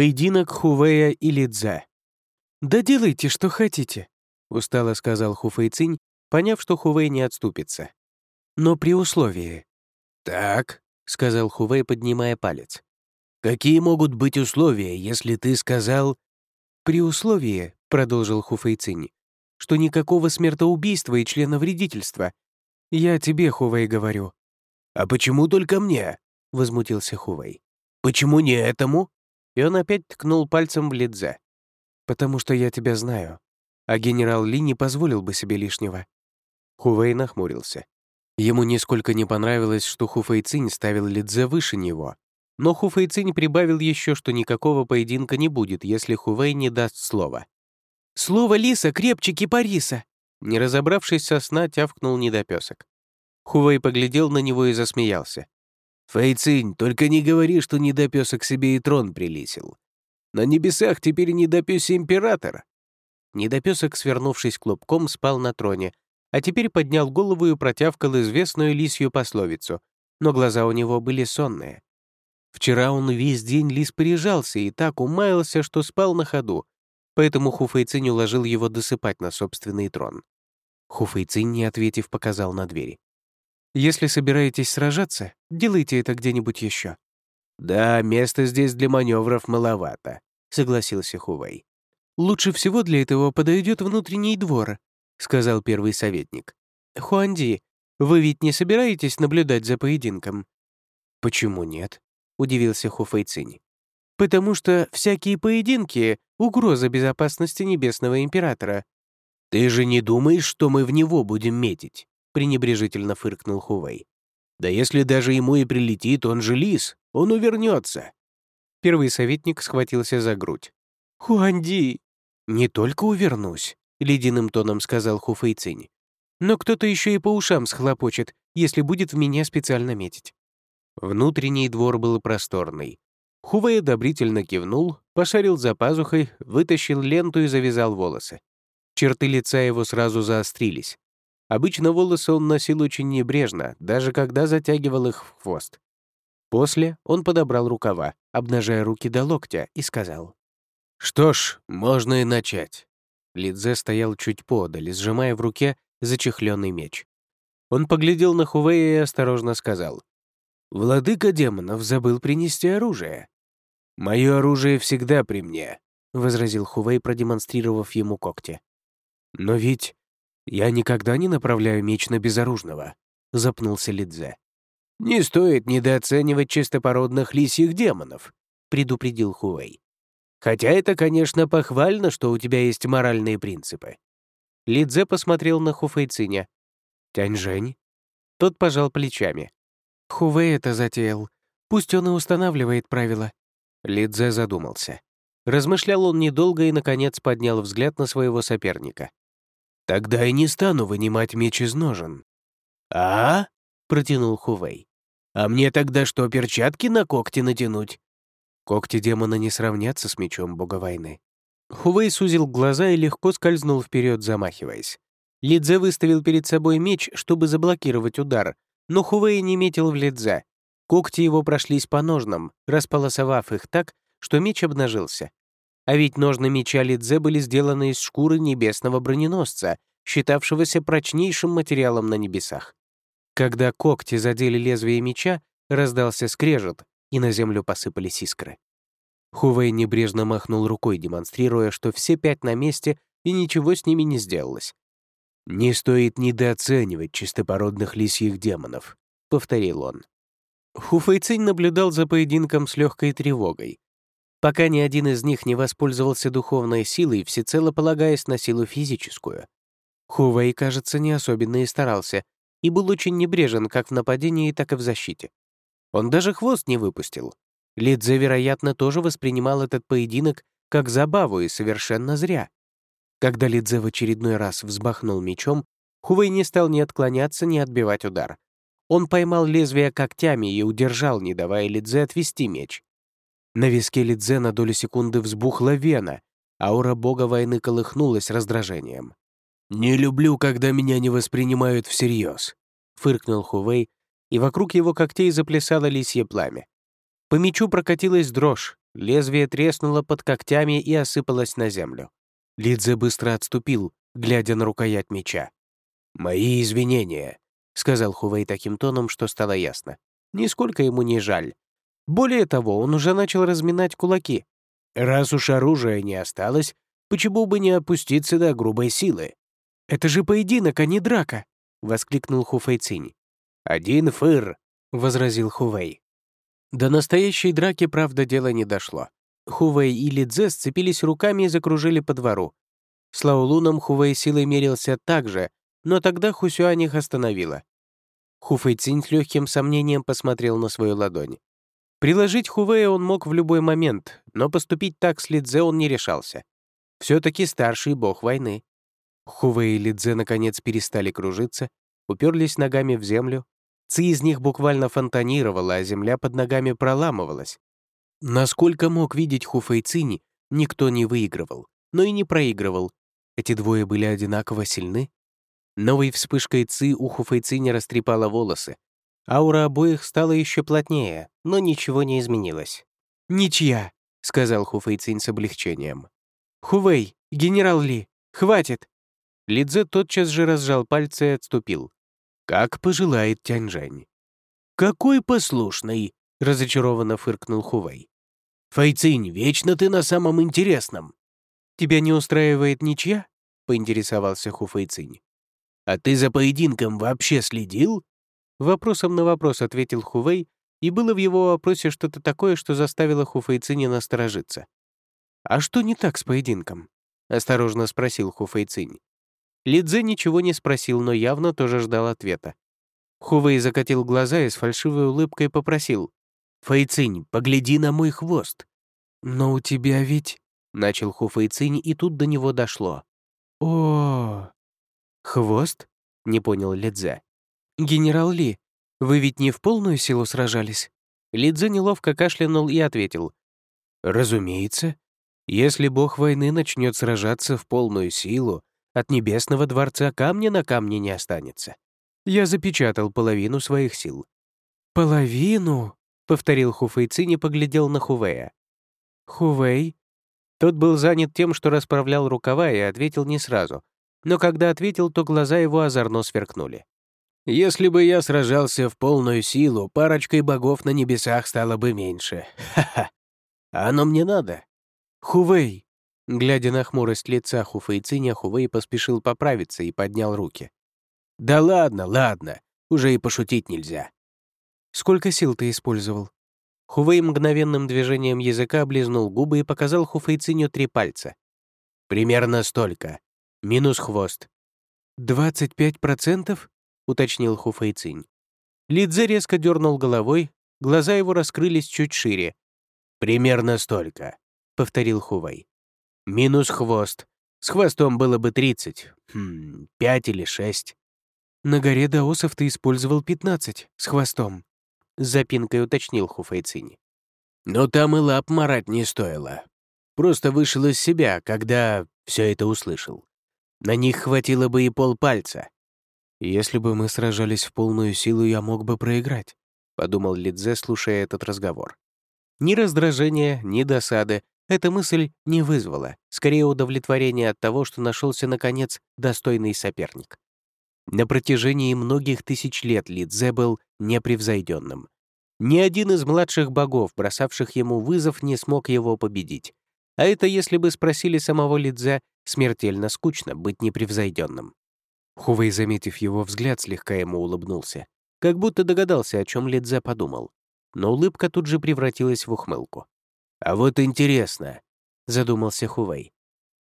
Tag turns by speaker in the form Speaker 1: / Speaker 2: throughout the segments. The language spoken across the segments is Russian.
Speaker 1: Поединок Хувея и Лидзе. «Да делайте, что хотите», — устало сказал Хуфэйцинь, поняв, что Хувей не отступится. «Но при условии».
Speaker 2: «Так», —
Speaker 1: сказал Хувей, поднимая палец.
Speaker 2: «Какие могут быть условия, если ты сказал...»
Speaker 1: «При условии», — продолжил Хуфэйцинь, «что никакого смертоубийства и членовредительства. Я тебе, Хувей, говорю».
Speaker 2: «А почему только мне?» — возмутился Хувей. «Почему не этому?»
Speaker 1: И он опять ткнул пальцем в Лидзе. «Потому что я тебя знаю, а генерал Ли не позволил бы себе лишнего». Хувей нахмурился. Ему нисколько не понравилось, что Хуфэйцинь ставил Лидзе выше него. Но Хуфэйцинь прибавил еще, что никакого поединка не будет, если Хувей не даст слова. «Слово лиса крепче кипариса!» Не разобравшись со сна, тявкнул недопесок. Хувей поглядел на него и засмеялся.
Speaker 2: «Фэйцинь, только не говори, что недопесок себе и трон прилисил. На небесах теперь недопёсий император».
Speaker 1: Недопесок, свернувшись клубком, спал на троне, а теперь поднял голову и протявкал известную лисью пословицу, но глаза у него были сонные. Вчера он весь день лис порежался и так умаялся, что спал на ходу, поэтому Хуфэйцинь уложил его досыпать на собственный трон. Хуфэйцинь, не ответив, показал на двери. Если собираетесь сражаться, делайте это где-нибудь еще.
Speaker 2: «Да, места здесь для маневров маловато», — согласился Хувей.
Speaker 1: «Лучше всего для этого подойдет внутренний двор», — сказал первый советник. «Хуанди, вы ведь не собираетесь наблюдать за поединком?» «Почему нет?» — удивился Хуфэйцинь. «Потому что всякие поединки — угроза безопасности Небесного Императора».
Speaker 2: «Ты же не думаешь, что мы в него будем метить?» — пренебрежительно фыркнул Хувей. «Да если даже ему и прилетит, он же лис, он увернется».
Speaker 1: Первый советник схватился за грудь. «Хуанди!» «Не только увернусь», — ледяным тоном сказал Хуфейцинь. «Но кто-то еще и по ушам схлопочет, если будет в меня специально метить». Внутренний двор был просторный. Хувей одобрительно кивнул, пошарил за пазухой, вытащил ленту и завязал волосы. Черты лица его сразу заострились. Обычно волосы он носил очень небрежно, даже когда затягивал их в хвост. После он подобрал рукава, обнажая руки до локтя, и сказал.
Speaker 2: «Что ж, можно и начать».
Speaker 1: Лидзе стоял чуть подаль, сжимая в руке зачехленный меч. Он поглядел на Хувея и осторожно сказал.
Speaker 2: «Владыка демонов забыл принести оружие». «Мое оружие всегда при мне», — возразил Хувей, продемонстрировав ему когти.
Speaker 1: «Но ведь «Я никогда не направляю меч на безоружного», — запнулся Лидзе.
Speaker 2: «Не стоит недооценивать чистопородных лисьих демонов», — предупредил Хуэй. «Хотя это, конечно, похвально, что у тебя есть моральные принципы».
Speaker 1: Лидзе посмотрел на Хуфэйциня. «Тяньжэнь?» Тот пожал плечами. «Хувей это затеял. Пусть он и устанавливает правила». Лидзе задумался. Размышлял он недолго и, наконец, поднял взгляд на своего соперника.
Speaker 2: Тогда и не стану вынимать меч из ножен». «А?» — протянул Хувей. «А мне тогда что, перчатки на когти натянуть?»
Speaker 1: Когти демона не сравнятся с мечом бога войны. Хувей сузил глаза и легко скользнул вперед, замахиваясь. Лидзе выставил перед собой меч, чтобы заблокировать удар, но Хувей не метил в Лидзе. Когти его прошлись по ножнам, располосовав их так, что меч обнажился. А ведь ножны меча Лидзе были сделаны из шкуры небесного броненосца, считавшегося прочнейшим материалом на небесах. Когда когти задели лезвие меча, раздался скрежет, и на землю посыпались искры. Хувей небрежно махнул рукой, демонстрируя, что все пять на месте, и ничего с ними не сделалось.
Speaker 2: «Не стоит недооценивать чистопородных лисьих демонов», — повторил он.
Speaker 1: Хуфэйцинь наблюдал за поединком с легкой тревогой пока ни один из них не воспользовался духовной силой, всецело полагаясь на силу физическую. Хувей, кажется, не особенно и старался, и был очень небрежен как в нападении, так и в защите. Он даже хвост не выпустил. Лидзе, вероятно, тоже воспринимал этот поединок как забаву и совершенно зря. Когда Лидзе в очередной раз взмахнул мечом, Хувей не стал ни отклоняться, ни отбивать удар. Он поймал лезвие когтями и удержал, не давая Лидзе отвести меч. На виске Лидзе на долю секунды взбухла вена, аура бога войны колыхнулась раздражением.
Speaker 2: «Не люблю, когда меня не воспринимают всерьез», — фыркнул Хувей,
Speaker 1: и вокруг его когтей заплясало лисье пламя. По мечу прокатилась дрожь, Лезвие треснуло под когтями и осыпалось на землю. Лидзе быстро отступил, глядя на рукоять меча. «Мои извинения», — сказал Хувей таким тоном, что стало ясно. Нисколько ему не жаль. Более того, он уже начал разминать кулаки. Раз уж оружия не осталось, почему бы не опуститься до грубой силы? «Это же поединок, а не драка!» — воскликнул Хуфэй Цинь. «Один фыр!» — возразил Хувей. До настоящей драки, правда, дело не дошло. Хувей и Лидзе сцепились руками и закружили по двору. С Лаолуном Хувей силой мерился так же, но тогда Хусюань их остановила. Хуфэй Цинь с легким сомнением посмотрел на свою ладонь. Приложить Хувея он мог в любой момент, но поступить так с Лидзе он не решался. все таки старший бог войны. Хувей и Лидзе наконец перестали кружиться, уперлись ногами в землю. Ци из них буквально фонтанировала, а земля под ногами проламывалась. Насколько мог видеть Хуфэй Цинь, никто не выигрывал, но и не проигрывал. Эти двое были одинаково сильны, Новой вспышкой Ци у Хуфэйци растрепала волосы. Аура обоих стала еще плотнее, но ничего не изменилось. «Ничья», — сказал Хуфэйцинь с облегчением. «Хувей, генерал Ли, хватит!» Лидзе тотчас же разжал пальцы и отступил. «Как пожелает Тяньжэнь». «Какой послушный!» — разочарованно фыркнул Хувей. «Фэйцинь, вечно ты на самом интересном!» «Тебя не устраивает ничья?» — поинтересовался Хуфэйцинь. «А ты за поединком вообще следил?» Вопросом на вопрос ответил Хувей, и было в его вопросе что-то такое, что заставило Хуфейцини насторожиться. «А что не так с поединком?» — осторожно спросил Хуфейцинь. Лидзе ничего не спросил, но явно тоже ждал ответа. Хувей закатил глаза и с фальшивой улыбкой попросил. «Фэйцинь, погляди на мой хвост». «Но у тебя ведь...» — начал Хуфэйцинь, и тут до него дошло. о «Хвост?» — не понял Лидзе. «Генерал Ли, вы ведь не в полную силу сражались?» Лидзе неловко кашлянул и ответил. «Разумеется. Если бог войны начнет сражаться в полную силу, от небесного дворца камня на камне не останется. Я запечатал половину своих сил». «Половину?» — повторил Хуфейцин и поглядел на Хувея. «Хувей?» Тот был занят тем, что расправлял рукава, и ответил не сразу, но когда ответил, то глаза его озорно сверкнули. «Если бы я сражался в полную силу, парочкой богов на небесах стало бы меньше. Ха-ха! А оно мне надо!» «Хувей!» Глядя на хмурость лица Хуфейциня, Хувей поспешил поправиться и поднял руки. «Да ладно, ладно, уже и пошутить нельзя». «Сколько сил ты использовал?» Хувей мгновенным движением языка облизнул губы и показал Хуфейциню три пальца. «Примерно столько. Минус хвост. «Двадцать пять процентов?» — уточнил Хуфэйцинь. Лидзе резко дернул головой, глаза его раскрылись чуть шире. «Примерно столько», — повторил Хувей. «Минус хвост. С хвостом было бы тридцать. Хм, пять или шесть». «На горе даосов ты использовал пятнадцать с хвостом», — с запинкой уточнил Хуфэйцинь. «Но там и лап марать не стоило. Просто вышел из себя, когда все это услышал. На них хватило бы и полпальца. «Если бы мы сражались в полную силу, я мог бы проиграть», — подумал Лидзе, слушая этот разговор. Ни раздражения, ни досады эта мысль не вызвала, скорее удовлетворение от того, что нашелся, наконец, достойный соперник. На протяжении многих тысяч лет Лидзе был непревзойденным. Ни один из младших богов, бросавших ему вызов, не смог его победить. А это, если бы спросили самого Лидзе, смертельно скучно быть непревзойденным. Хувей, заметив его взгляд, слегка ему улыбнулся, как будто догадался, о чем Лидзе подумал. Но улыбка тут же превратилась в ухмылку. «А вот интересно», — задумался Хувей.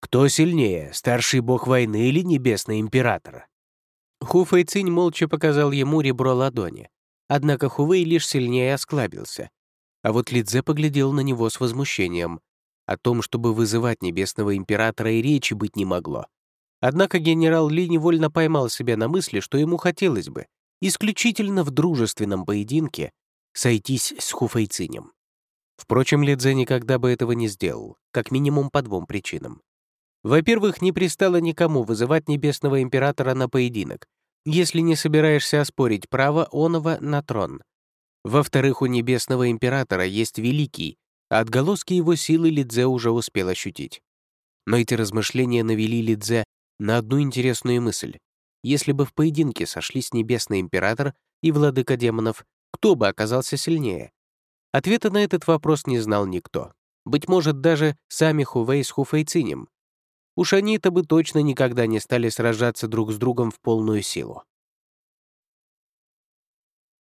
Speaker 1: «Кто сильнее, старший бог войны или небесный император?» Хуфэй Цинь молча показал ему ребро ладони. Однако Хувей лишь сильнее осклабился. А вот Лидзе поглядел на него с возмущением, о том, чтобы вызывать небесного императора и речи быть не могло. Однако генерал Ли невольно поймал себя на мысли, что ему хотелось бы исключительно в дружественном поединке сойтись с Хуфайцинем. Впрочем, Лидзе никогда бы этого не сделал, как минимум по двум причинам. Во-первых, не пристало никому вызывать небесного императора на поединок, если не собираешься оспорить право оного на трон. Во-вторых, у небесного императора есть великий, отголоски его силы Лидзе уже успел ощутить. Но эти размышления навели Лидзе на одну интересную мысль. Если бы в поединке сошлись Небесный Император и Владыка Демонов, кто бы оказался сильнее? Ответа на этот вопрос не знал никто. Быть может, даже сами Хувей с Хуфейцинем. Уж они-то бы точно никогда не стали сражаться друг с другом в полную силу.